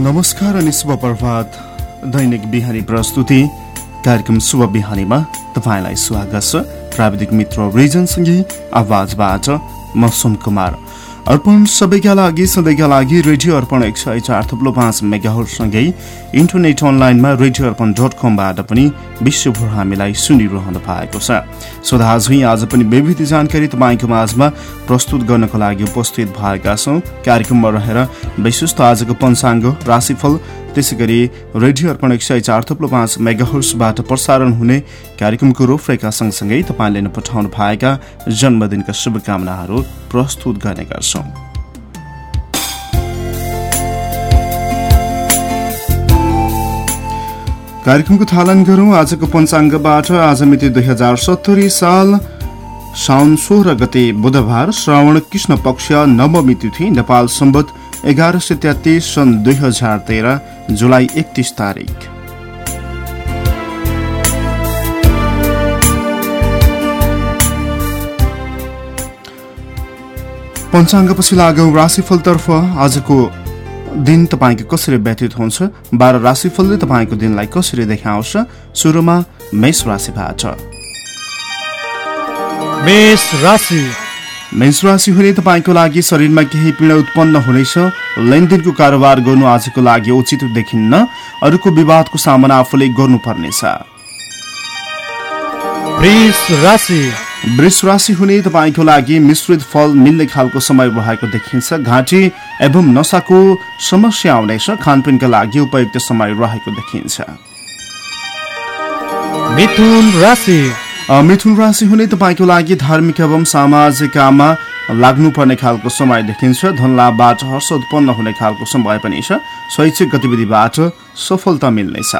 नमस्कार अनि शुभ प्रभात। दैनिक बिहानी प्रस्तुति। कार्यक्रम शुभ बिहानीमा तपाईँलाई स्वागत छ। प्राविधिक मित्र रिजनसँगै आवाजबाट म सुन कुमार। अर्पण सबैका लागि सधैँका लागि रेडियो अर्पण एक सय चार थप्लो पाँच मेगाहरूसँगै इन्टरनेट अनलाइनमा रेडियो अर्पण डट कमबाट पनि विश्वभर हामीलाई सुनिरहनु भएको छ। सो दाजु आज पनि विविध जानकारी तपाईँको माझमा प्रस्तुत गर्नको लागि उपस्थित भएका छौँ। कार्यक्रममा रहेर विशेष आजको पञ्चाङ्ग राशिफल त्यसै गरी रेडियो अर्पण एक सय चार थप्लो पाँच मेगाहर्सबाट प्रसारण हुने कार्यक्रमको रूपरेखा सँगसँगै तपाईँले पठाउनु भएका जन्मदिनका शुभकामनाहरू प्रस्तुत गर्ने गर्छौँ। कार्यक्रमको थालन गरौँ। आजको पञ्चाङ्गबाट आज मिति दुई हजार सत्तरी साल साउन सोह्र गते बुधबार श्रावण कृष्ण पक्ष नवमी तिथि नेपाल सम्बत एघार सय तेत्तिस सन् दुई हजार तेह्र जुलाई एकतिस तारिक पञ्चाङ्गपछि लागौँ राशिफलतर्फ आजको दिन तपाईँको कसरी व्यतीत हुन्छ? बाह्र राशिफलले तपाईँको दिनलाई कसरी देखाउँछ? सुरुमा मेष राशिबाट। मेष राशि। मेष राशि हुने तपाईँको लागि शरीरमा केही पीडा उत्पन्न हुनेछ? लेनदेनको कारोबार गर्नु आजको लागि उचित देखिन्न। अरूको विवादको सामना आफूले गर्नुपर्नेछ। वृष राशि हुने तपाईँको लागि मिश्रित फल मिल्ने खालको समय रहेको देखिन्छ। घाँटी एवं नसाको समस्या आउनेछ। खानपिनका लागि उपयुक्त समय रहेको देखिन्छ। मिथुन राशि हुने तपाईँको लागि धार्मिक एवं सामाजिक काममा लाग्नुपर्ने खालको समय देखिन्छ। धनलाभबाट हर्ष उत्पन्न हुने खालको समय पनि छ। शैक्षिक गतिविधिबाट सफलता मिल्नेछ।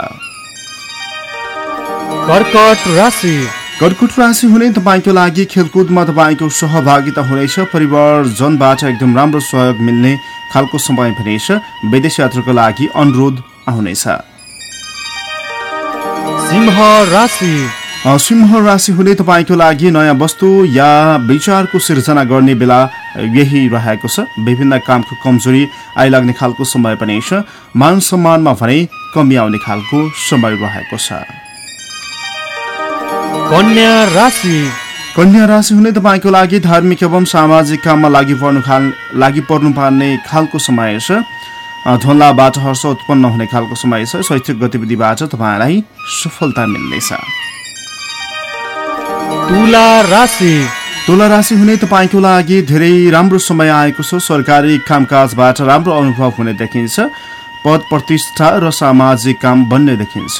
कर्कट राशि। कर्कुट राशि हुने तपाईँको लागि खेलकुदमा तपाईँको सहभागिता हुनेछ। परिवारजनबाट एकदम राम्रो सहयोग मिल्ने खालको समय पनि छ। विदेश यात्राको लागि अनुरोध आउनेछ। सिंह राशि। सिंह राशि हुने तपाईँको लागि नयाँ वस्तु या विचारको सिर्जना गर्ने बेला यही रहेको छ। विभिन्न कामको कमजोरी आइलाग्ने खालको समय पनि छ। मान सम्मानमा भने कमी आउने खालको समय रहेको छ। कन्या राशि। कन्या राशि हुने तपाईँको लागि धार्मिक एवं सामाजिक काममा लागि पर्नु खाल लागि पर्नु पर्ने खालको समय छ। धनलाभबाट हर्ष उत्पन्न हुने खालको समय छ। शैक्षिक गतिविधिबाट तपाईँलाई सफलता मिल्नेछ। तुला राशि। तुला राशि हुने तपाईँको लागि धेरै राम्रो समय आएको छ। सरकारी कामकाजबाट राम्रो अनुभव हुने देखिन्छ। पद प्रतिष्ठा र सामाजिक काम बन्ने देखिन्छ।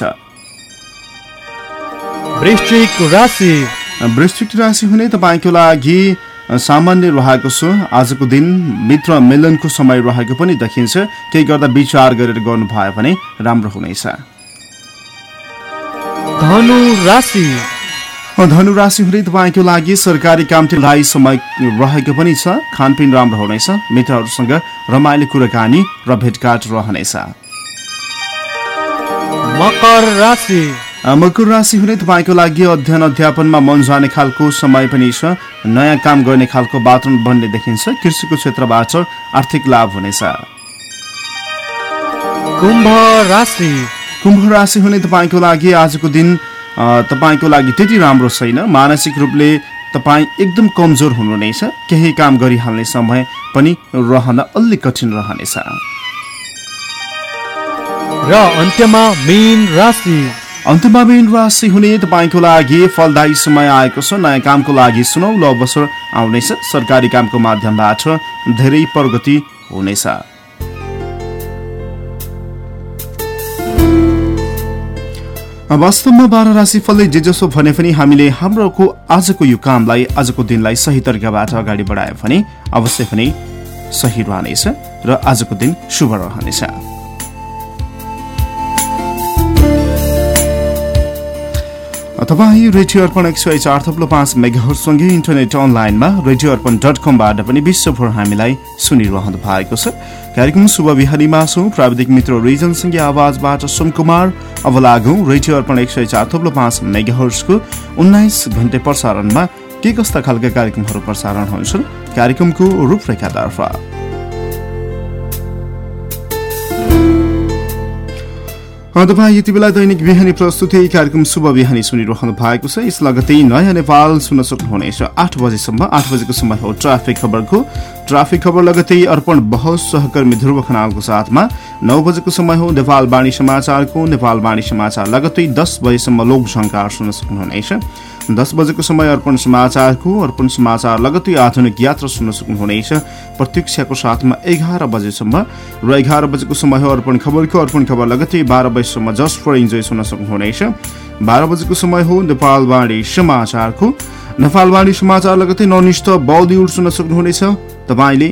वृश्चिक राशि। वृश्चिक राशि हुने तपाईँको लागि सामान्य रहेको छ। आजको दिन मित्र मिलनको समय रहेको पनि देखिन्छ। केही गर्दा विचार गरेर गर्नु भयो भने राम्रो हुनेछ। धनु राशि। धनु राशि हुने तपाईँको लागि सरकारी काम राई समय रहेको पनि छ। खानपिन राम्रो हुनेछ। मित्रहरूसँग रमाइलो कुराकानी र भेटघाट रहनेछ। मकर राशि। मकर राशि हुने तपाईँको लागि अध्ययन अध्यापनमा मन जाने खालको समय पनि छ। नयाँ काम गर्ने खालको वातावरण बन्ने देखिन्छ। कृषिको क्षेत्रबाट आर्थिक लाभ हुनेछ। कुम्भ राशि। कुम्भ राशि हुने तपाईँको लागि आजको दिन तपाईँको लागि त्यति राम्रो छैन। मानसिक रूपले तपाईँ एकदम कमजोर हुनुहुनेछ। केही काम गरिहाल्ने समय पनि रहन अलिक कठिन रहनेछ। र अन्त्यमा मेन राशि। अन्त्यमा मेन राशि हुने तपाईँको लागि फलदायी समय आएको छ। नयाँ कामको लागि सुनौलो अवसर आउनेछ। सरकारी कामको माध्यमबाट धेरै प्रगति हुनेछ। वास्तवमा बाह्र राशिफलले जे जसो भने पनि हामीले हाम्रोको आजको यो कामलाई आजको दिनलाई सही तरिकाबाट अगाडि बढायो भने अवश्य पनि सही रहनेछ र आजको दिन शुभ रहनेछ। तपाईँ रेडियो अर्पण एक सय चार थप्लो पाँच मेगाहरूसँगै इन्टरनेट अनलाइनमा रेडियो अर्पण डट कमबाट पनि विश्वभर हामीलाई सुनिरहनु भएको छ। कार्यक्रम शुभ बिहानीमा छौँ। प्राविधिक मित्र रिजनसँगै आवाजबाट सुन कुमार। अब लागौँ रेडियो अर्पण एक सय चार थप्लो पाँच मेगाहर्सको उन्नाइस घन्टे प्रसारणमा के कस्ता खालका कार्यक्रमहरू प्रसारण हुन्छन्। कार्यक्रमको रूपरेखातर्फ। तपाईँ यति बेला दैनिक बिहानी प्रस्तुति कार्यक्रम शुभ बिहानी सुनिरहनु भएको छ। यस लगतै नयाँ नेपाल सुन्न सक्नुहुनेछ। आठ बजेसम्म आठ बजेको समय हो ट्राफिक खबरको। ट्राफिक खबर लगतै अर्पण बहस सहकर्मी ध्रुव खनालको साथमा नौ बजेको समय हो नेपाल वाणी समाचारको। नेपाल वाणी समाचार लगतै दस बजेसम्म लोकसङ्कार सुन्न सक्नुहुनेछ। दस बजेको समय अर्पण समाचारको अर्पण समाचार लगतै आधुनिक यात्रा सुन्न सक्नुहुनेछ। प्रतीक्षाको साथमा एघार बजेसम्म र एघार बजेको समय हो अर्पण खबरको। अर्पण खबर लगतै बाह्र बजेसम्म जस्ट फर इन्जोय सुन्न सक्नुहुनेछ। बाह्र बजेको समय हो नेपालवाणी समाचारको। नेपालवाणी समाचार लगतै ननिष्ठ बलिउड सुन्न सक्नुहुनेछ। तपाईँले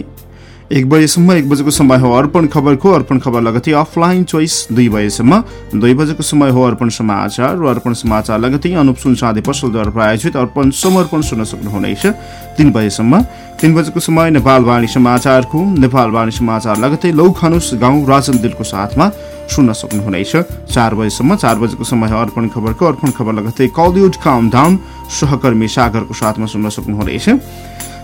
एक बजेसम्म एक बजेको समय हो अर्पण खबरको अर्पण खबर लगतै अफलाइन चोइस दुई बजेसम्म। दुई बजेको समय हो अर्पण समाचार र अर्पण समाचार लगतै अनुप सुनसादे पसलद्वारा प्रायोजित अर्पण समर्पण सुन्न सक्नुहुनेछ। तिन बजेसम्म। तिन बजेको समय नेपाल वाणी समाचारको नेपाल वाणी समाचार लगतै लौ खानुस गाउँ राजन दिलको साथमा सुन्न सक्नुहुनेछ। चार बजेसम्म। चार बजेको समय अर्पण खबरको अर्पण खबर लगतै कलिउड काउन्ट डाउन सहकर्मी सागरको साथमा सुन्न सक्नुहुनेछ।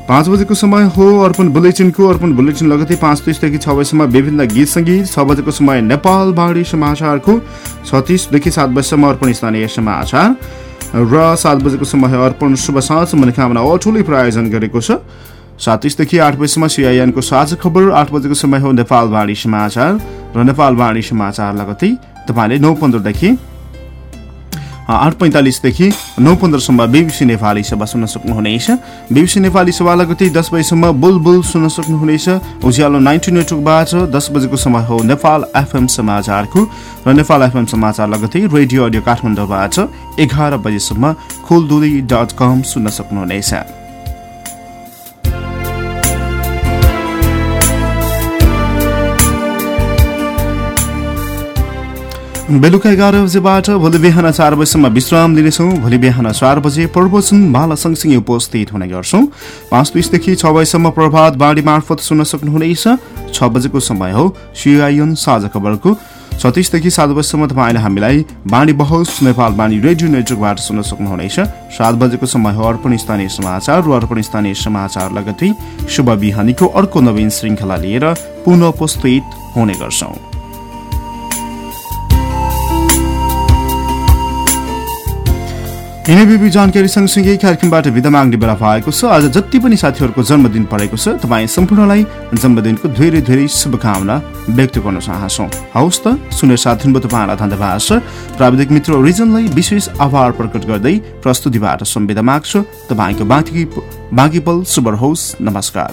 पाँच बजेको समय हो अर्पण बुलेटिनको अर्पण बुलेटिन लगतै पाँच तिसदेखि छ बजीसम्म विभिन्न गीत सङ्गीत छ बजेको समय नेपाल बाढी समाचारको छत्तिसदेखि सात बजीसम्म अर्पण स्थानीय समाचार र सात बजेको समय अर्पण शुभ साँझ मनोकामना अठोले प्रायोजन गरेको छ। सात तिसदेखि आठ बजीसम्म सिआइएनको साझा खबर आठ बजेको समय हो नेपाल बाढी समाचार र नेपाल बाढी समाचार लगतै तपाईँले नौ पन्ध्रदेखि आठ पैँतालिसदेखि नौ पन्ध्रसम्म बिबिसी नेपाली सभा सुन्न सक्नुहुनेछ। बिबिसी नेपाली सभा लगतै दस बजीसम्म बुलबुल सुन्न सक्नुहुनेछ। उज्यालो नाइन्टी नेटवर्कबाट दस बजेको समय हो नेपाल एफएम समाचारको र नेपाल एफएम समाचार लगतै रेडियो अडियो काठमाडौँबाट एघार बजेसम्म खोलदुली डट कम सुन्न सक्नुहुनेछ। बेलुका एघार बजेबाट भोलि बिहान चार बजीसम्म विश्राम लिनेछौँ। भोलि बिहान चार बजे प्रवचन माला सँगसँगै उपस्थित हुने गर्छौँ। पाँच बिसदेखि छ बजीसम्म प्रभात बाढी मार्फत सुन्न सक्नुहुनेछ। छ बजेको समय हो। सिआइएन साझा खबरको। छत्तिसदेखि सात बजीसम्म तपाईँले हामीलाई बाणी बहस नेपाल बाणी रेडियो नेटवर्कबाट सुन्न सक्नुहुनेछ। सात बजेको समय हो अर्पण स्थानीय समाचार र अर्पण स्थानीय समाचार लगतै शुभ बिहानीको अर्को नवीन श्रृङ्खला लिएर पुनः उपस्थित हुने गर्छौँ। यिनै बिबी जानकारी सँगसँगै कार्यक्रमबाट विधा माग्ने बेला भएको छ। आज जति पनि साथीहरूको जन्मदिन परेको छ तपाईँ सम्पूर्णलाई जन्मदिनको धेरै धेरै शुभकामना व्यक्त गर्न चाहन्छौँ। हवस् त सुनेर साथ दिनुभयो तपाईँहरूलाई धन्यवाद छ प्राविधिक मित्र रिजनलाई विशेष आभार प्रकट गर्दै प्रस्तुतिबाट सम्वेदा माग्छु। तपाईँको बाँकी बाँकी पल शुभ होस् नमस्कार।